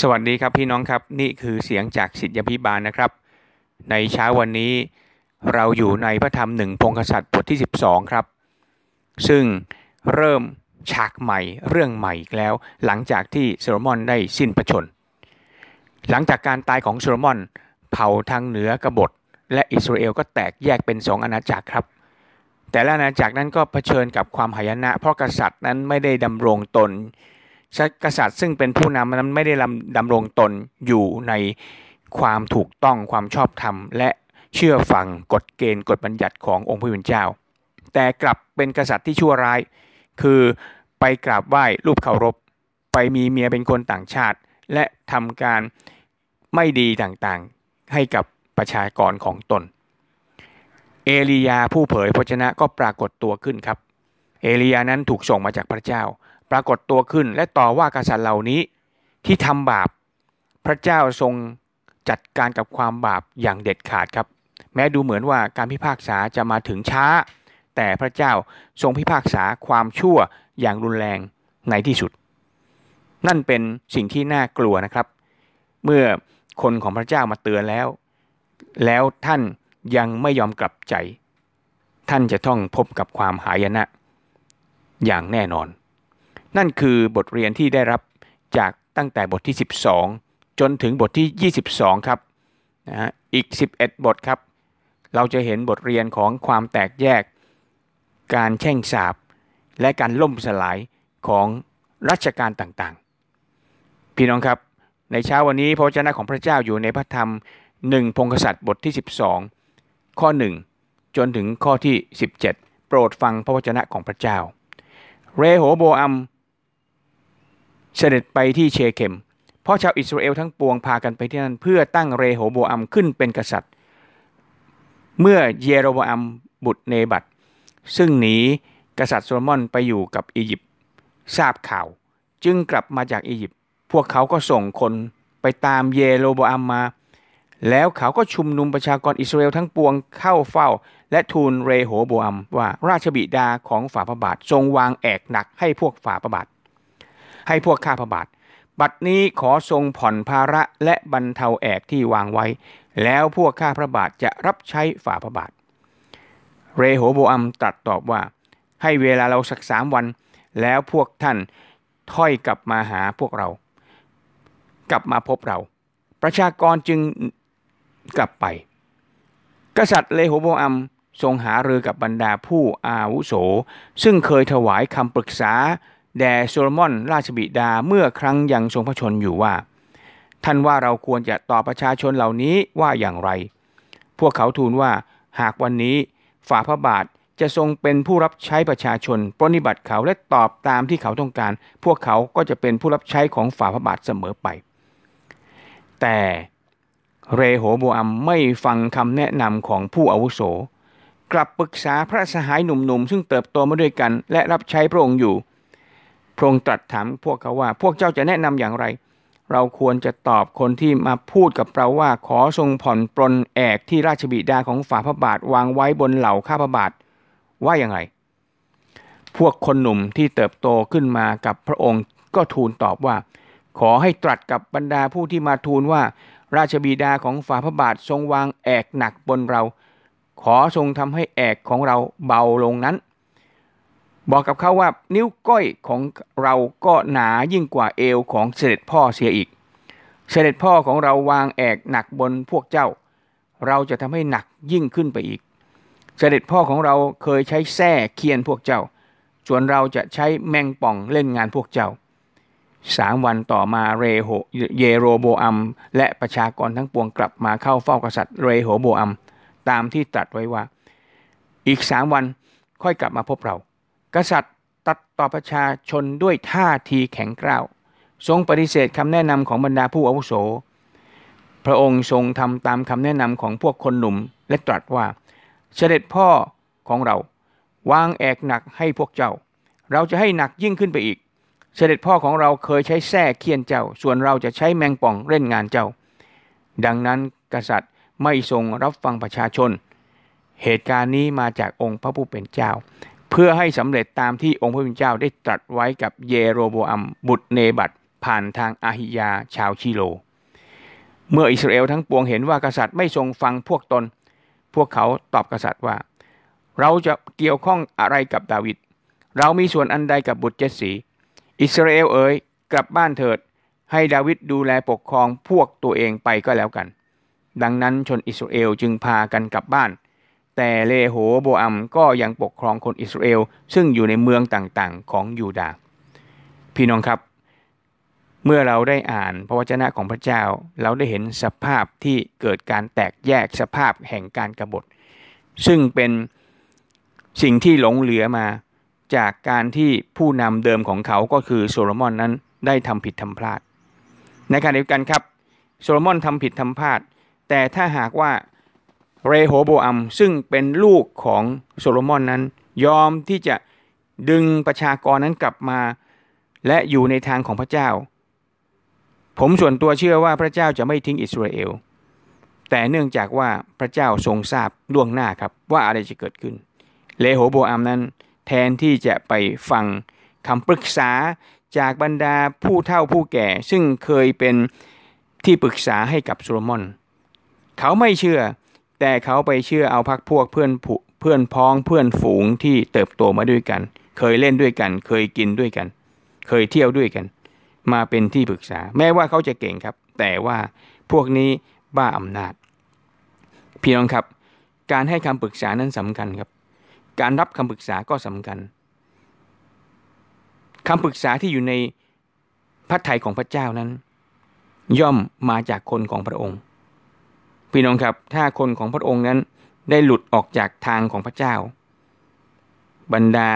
สวัสดีครับพี่น้องครับนี่คือเสียงจากสิทธิพิบาลนะครับ ในเช้าวันนี้เราอยู่ในพระธรรมหนึ่งพงศษัตริย์บทที่ 12 ครับ ซึ่งเริ่มฉากใหม่เรื่องใหม่อีกแล้ว หลังจากที่โซโลมอนได้สิ้นพระชน หลังจากการตายของโซโลมอน เผ่าทางเหนือกบฏ และอิสราเอลก็แตกแยกเป็นสองอาณาจักรครับ แต่ละอาณาจักรนั้นก็เผชิญกับความหายนะเพราะกษัตริย์นั้นไม่ได้ดำรงตน กษัตริย์ซึ่งเป็นผู้นำนั้นไม่ได้ดำรงตนอยู่ในความถูกต้องความชอบธรรม และเชื่อฟังกฎเกณฑ์กฎบัญญัติขององค์พระผู้เป็นเจ้า แต่กลับเป็นกษัตริย์ที่ชั่วร้าย คือไปกราบไหว้รูปเคารพ ไปมีเมียเป็นคนต่างชาติ และทำการไม่ดีต่างๆ ให้กับประชากรของตน เอลียาผู้เผยพระชนะก็ปรากฏตัวขึ้นครับ เอลียานั้นถูกส่งมาจากพระเจ้า ปรากฏตัวขึ้นและต่อว่ากษัตริย์เหล่านี้ ที่ทำบาป พระเจ้าทรงจัดการกับความบาปอย่างเด็ดขาดครับ แม้ดูเหมือนว่าการพิพากษาจะมาถึงช้า แต่พระเจ้าทรงพิพากษาความชั่วอย่างรุนแรงในที่สุด นั่นเป็นสิ่งที่น่ากลัวนะครับ เมื่อคนของพระเจ้ามาเตือนแล้ว แล้วท่านยังไม่ยอมกลับใจ ท่านจะต้องพบกับความหายนะ อย่างแน่นอน นั่นคือบทเรียนที่ได้รับจากตั้งแต่บทที่ 12 จนถึงบทที่ 22 ครับนะฮะอีก 11 บทครับ เราจะเห็นบทเรียนของความแตกแยก การแช่งสาบ และการล่มสลายของรัชการต่างๆ พี่น้องครับ ในเช้าวันนี้พระเจ้าของพระเจ้าอยู่ในพระธรรมหนึ่งพงศษัตริย์บทที่ 12 ข้อ 1จนถึงข้อที่ 17 โปรดฟังพระวจนะของพระเจ้า เรโหโบอัม เสด็จไปที่เชเคมเพราะชาวอิสราเอลทั้งปวงพากันไปที่นั่นเพื่อตั้งเรโหโบอัมขึ้นเป็นกษัตริย์ เมื่อเยโรโบอัมบุตรเนบัตซึ่งหนีกษัตริย์โซโลมอนไปอยู่กับอียิปต์ทราบข่าวจึงกลับมาจากอียิปต์พวกเขาก็ส่งคนไปตามเยโรโบอัมมา แล้วเขาก็ชุมนุมประชากรอิสราเอลทั้งปวงเข้าเฝ้า และทูลเรโหโบอัมว่าราชบิดาของฝ่าพระบาททรงวางแอกหนักให้พวกฝ่าพระบาท ให้พวกข้าพระบาท บัดนี้ขอทรงผ่อนภาระและบรรเทาแอกที่วางไว้ แล้วพวกข้าพระบาทจะรับใช้ฝ่าพระบาท เรโหโบอัมตรัสตอบว่า ให้เวลาเราสักสามวัน แล้วพวกท่านถ้อยกลับมาหาพวกเรา กลับมาพบเรา ประชากรจึงกลับไป กษัตริย์เลโหโบอัมทรงหารือกับบรรดาผู้อาวุโส ซึ่งเคยถวายคำปรึกษา แด่โซโลมอนราชบิดาเมื่อครั้งยังทรงพระชนอยู่ว่า ท่านว่าเราควรจะตอบประชาชนเหล่านี้ว่าอย่างไร พวกเขาทูลว่าหากวันนี้ฝ่าพระบาทจะทรงเป็นผู้รับใช้ประชาชนปรนิบัติเขาและตอบตามที่เขาต้องการ พวกเขาก็จะเป็นผู้รับใช้ของฝ่าพระบาทเสมอไป แต่เรโหโบอัมไม่ฟังคำแนะนำของผู้อาวุโส กลับปรึกษาพระสหายหนุ่มๆ ซึ่งเติบโตมาด้วยกัน และรับใช้พระองค์อยู่ พระองค์ตรัสถามพวกเขาว่า พวกเจ้าจะแนะนำอย่างไร เราควรจะตอบคนที่มาพูดกับเราว่าขอทรงผ่อนปลนแอกที่ราชบิดาของฝ่าพระบาทวางไว้บนเหล่าข้าพระบาทว่าอย่างไร พวกคนหนุ่มที่เติบโตขึ้นมากับพระองค์ก็ทูลตอบว่า ขอให้ตรัสกับบรรดาผู้ที่มาทูลว่า ราชบิดาของฝ่าพระบาททรงวางแอกหนักบนเรา ขอทรงทำให้แอกของเราเบาลงนั้น บอกกับเขาว่านิ้วก้อยของเราก็หนายิ่งกว่าเอวของเสด็จพ่อเสียอีก เสด็จพ่อของเราวางแอกหนักบนพวกเจ้า เราจะทำให้หนักยิ่งขึ้นไปอีก เสด็จพ่อของเราเคยใช้แส้เคียนพวกเจ้า ส่วนเราจะใช้แมงป่องเล่นงานพวกเจ้าสามวันต่อมาเรโฮเยโรโบอัม และประชากรทั้งปวงกลับมาเข้าเฝ้ากษัตริย์เรโฮโบอัม ตามที่ตรัสไว้ว่า อีกสามวันค่อยกลับมาพบเรา กษัตริย์ตัดต่อประชาชนด้วยท่าทีแข็งกร้าว ทรงปฏิเสธคำแนะนำของบรรดาผู้อาวุโส พระองค์ทรงทำตามคำแนะนำของพวกคนหนุ่มและตรัสว่า เสด็จพ่อของเรา วางแอกหนักให้พวกเจ้า เราจะให้หนักยิ่งขึ้นไปอีก เสด็จพ่อของเราเคยใช้แส้เคียนเจ้า ส่วนเราจะใช้แมงป่องเล่นงานเจ้า ดังนั้นกษัตริย์ไม่ทรงรับฟังประชาชน เหตุการณ์นี้มาจากองค์พระผู้เป็นเจ้า เพื่อให้สำเร็จตามที่องค์พระผู้เป็นเจ้าได้ตรัสไว้กับเยโรโบอัมบุตรเนบัตผ่านทางอาหิยาชาวชิโล เมื่ออิสราเอลทั้งปวงเห็นว่ากษัตริย์ไม่ทรงฟังพวกตน พวกเขาตอบกษัตริย์ว่า เราจะเกี่ยวข้องอะไรกับดาวิดเรามีส่วนอันใดกับบุตรเจสสีอิสราเอลเอ๋ยกลับบ้านเถิด ให้ดาวิดดูแลปกครองพวกตัวเองไปก็แล้วกัน ดังนั้นชนอิสราเอลจึงพากันกลับบ้าน แต่เลโหโบอัมก็ยังปกครองคนอิสราเอลซึ่งอยู่ในเมืองต่างๆของยูดาห์พี่น้องครับ เมื่อเราได้อ่านพระวจนะของพระเจ้า เราได้เห็นสภาพที่เกิดการแตกแยกสภาพแห่งการกรบฏ ซึ่งเป็นสิ่งที่หลงเหลือมาจากการที่ผู้นำเดิมของเขาก็คือโซโลมอนนั้นได้ทำผิดทำพลาด ในขณะเดียวกันครับ โซโลมอนทำผิดทำพลาด แต่ถ้าหากว่า เรโฮโบอัมซึ่งเป็นลูกของโซโลมอนนั้น ยอมที่จะดึงประชากรนั้นกลับมา และอยู่ในทางของพระเจ้า ผมส่วนตัวเชื่อว่าพระเจ้าจะไม่ทิ้งอิสราเอล แต่เนื่องจากว่าพระเจ้าทรงทราบล่วงหน้าครับว่าอะไรจะเกิดขึ้นเลโหโบอัมนั้น แทนที่จะไปฟังคำปรึกษาจากบรรดาผู้เฒ่าผู้แก่ ซึ่งเคยเป็นที่ปรึกษาให้กับโซโลมอน เขาไม่เชื่อ แต่เขาไปเชื่อเอาพักพวกเพื่อนเพื่อนพ้องเพื่อนฝูงที่เติบโตมาด้วยกัน เคยเล่นด้วยกัน เคยกินด้วยกัน เคยเที่ยวด้วยกัน มาเป็นที่ปรึกษา แม้ว่าเขาจะเก่งครับ แต่ว่าพวกนี้บ้าอำนาจ พี่น้องครับ การให้คำปรึกษานั้นสำคัญครับ การรับคำปรึกษาก็สำคัญคำปรึกษาที่อยู่ในพระทัยของพระเจ้านั้น ย่อมมาจากคนของพระองค์ พี่น้องครับถ้าคนของพระองค์นั้นได้หลุดออกจากทางของพระเจ้า บรรดา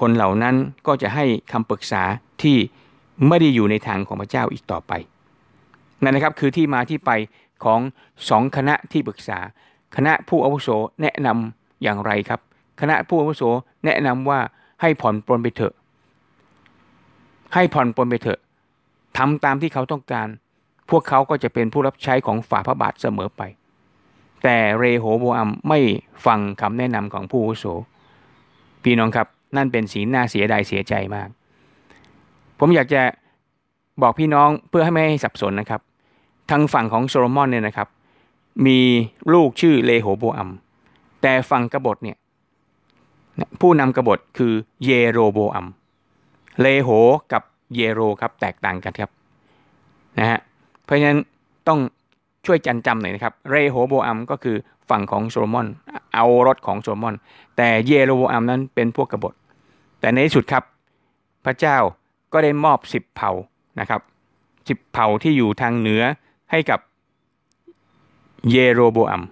คนเหล่านั้นก็จะให้คำปรึกษาที่ไม่ได้อยู่ในทางของพระเจ้าอีกต่อไปนั่นนะครับคือที่มาที่ไปของสองคณะที่ปรึกษา คณะผู้อาวุโสแนะนำอย่างไรครับ คณะผู้อาวุโสแนะนำว่าให้ผ่อนปลนไปเถอะ ให้ผ่อนปลนไปเถอะทำตามที่เขาต้องการ พวกเขาก็จะเป็นผู้รับใช้ของฝ่าพระบาทเสมอไป แต่เรโหโบอัมไม่ฟังคำแนะนำของผู้อาวุโส พี่น้องครับนั่นเป็นสีหน้าเสียดายเสียใจมาก ผมอยากจะบอกพี่น้องเพื่อให้ไม่ให้สับสนนะครับ ทางฝั่งของโซโลมอนเนี่ยนะครับ มีลูกชื่อเรโฮโบอัม แต่ฝั่งกบฏเนี่ยผู้นำกบฏคือเยโรโบอัม เรโหกับเยโรครับแตกต่างกันครับนะฮะ เพราะฉะนั้นต้องช่วยจดจำหน่อยนะครับ เรโฮโบอัมก็คือฝั่งของโซโลมอน โอรสของโซโลมอน แต่เยโรโบอัมนั้นเป็นพวกกบฏ แต่ในที่สุดครับ พระเจ้าก็ได้มอบสิบเผ่านะครับสิบเผ่าที่อยู่ทางเหนือให้กับเยโรโบอัม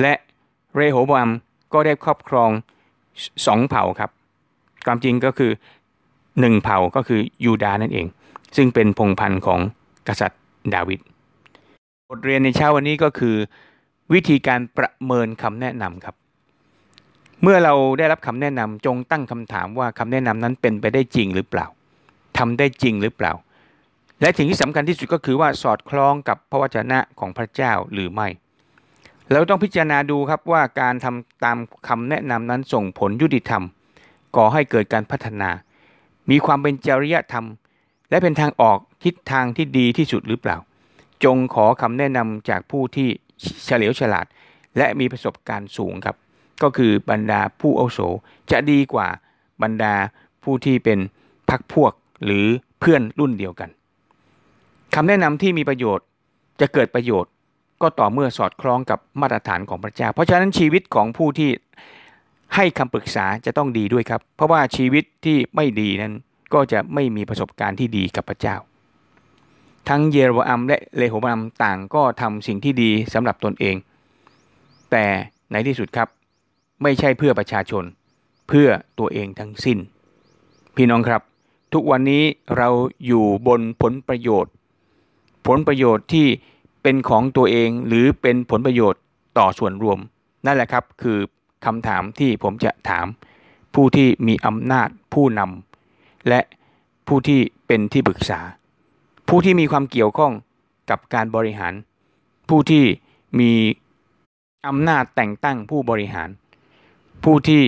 และเรโฮโบอัมก็ได้ครอบครองสองเผ่าครับ ความจริงก็คือหนึ่งเผ่าก็คือยูดานั่นเอง ซึ่งเป็นพงพันธ์ของกษัตริย์ ดาวิดบทเรียนในเช้าวันนี้ก็คือ วิธีการประเมินคำแนะนำครับ เมื่อเราได้รับคำแนะนำจงตั้งคำถามว่าคำแนะนำนั้นเป็นไปได้จริงหรือเปล่าทำได้จริงหรือเปล่า และสิ่งที่สำคัญที่สุดก็คือว่าสอดคล้องกับพระวจนะของพระเจ้าหรือไม่เราต้องพิจารณาดูครับว่าการทำตามคำแนะนำนั้นส่งผลยุติธรรม ก่อให้เกิดการพัฒนา มีความเป็นจริยธรรม และเป็นทางออกทิศทางที่ดีที่สุดหรือเปล่า จงขอคำแนะนำจากผู้ที่เฉลียวฉลาด และมีประสบการณ์สูงครับ ก็คือบรรดาผู้อาโสจะดีกว่าบรรดาผู้ที่เป็นพักพวกหรือเพื่อนรุ่นเดียวกันคำแนะนำที่มีประโยชน์จะเกิดประโยชน์ก็ต่อเมื่อสอดคล้องกับมาตรฐานของพระเจ้า เพราะฉะนั้นชีวิตของผู้ที่ให้คำปรึกษาจะต้องดีด้วยครับ เพราะว่าชีวิตที่ไม่ดีนั้น ก็จะไม่มีประสบการณ์ที่ดีกับพระเจ้า ทั้งเยโรอัมและเลโฮบัมต่างก็ทำสิ่งที่ดีสำหรับตนเอง แต่ในที่สุดครับ ไม่ใช่เพื่อประชาชน เพื่อตัวเองทั้งสิ้น พี่น้องครับ ทุกวันนี้เราอยู่บนผลประโยชน์ ผลประโยชน์ที่เป็นของตัวเองหรือเป็นผลประโยชน์ต่อส่วนรวม นั่นแหละครับคือคำถามที่ผมจะถาม ผู้ที่มีอำนาจผู้นำ และผู้ที่เป็นที่ปรึกษา ผู้ที่มีความเกี่ยวข้องกับการบริหาร ผู้ที่มีอำนาจแต่งตั้งผู้บริหาร ผู้ที่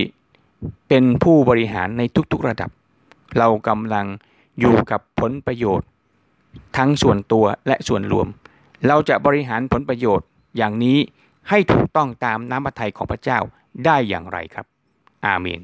เป็นผู้บริหารในทุกๆระดับ เรากำลังอยู่กับผลประโยชน์ ทั้งส่วนตัวและส่วนรวม เราจะบริหารผลประโยชน์อย่างนี้ให้ถูกต้องตามน้ำพระทัยของพระเจ้าได้อย่างไรครับ อาเมน